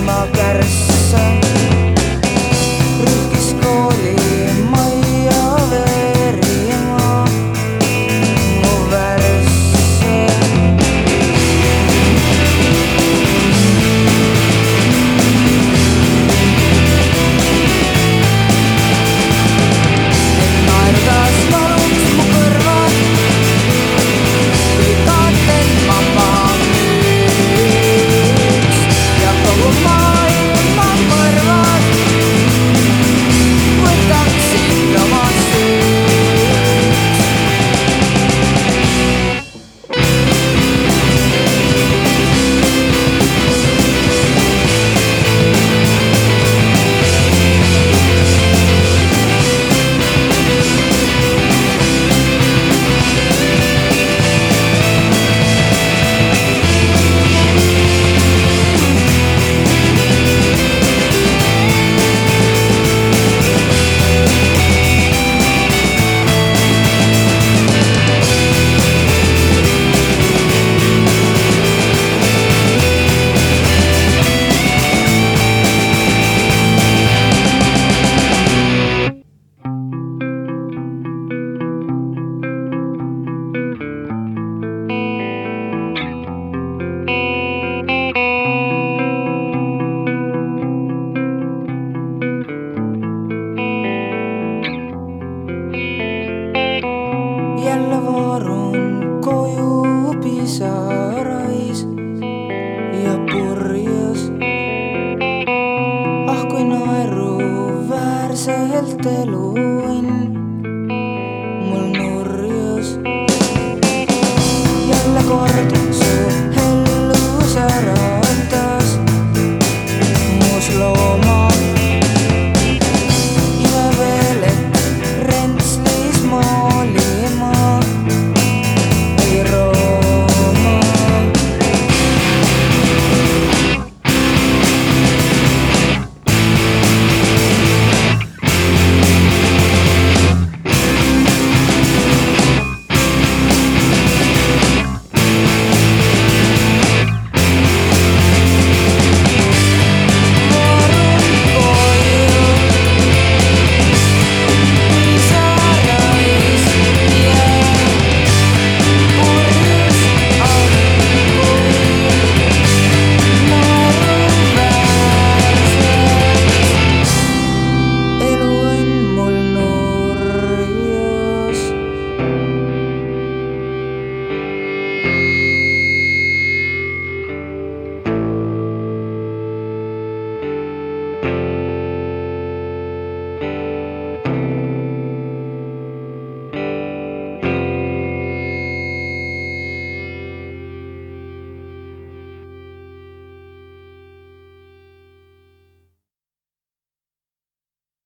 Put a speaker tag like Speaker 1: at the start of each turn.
Speaker 1: magar veces él te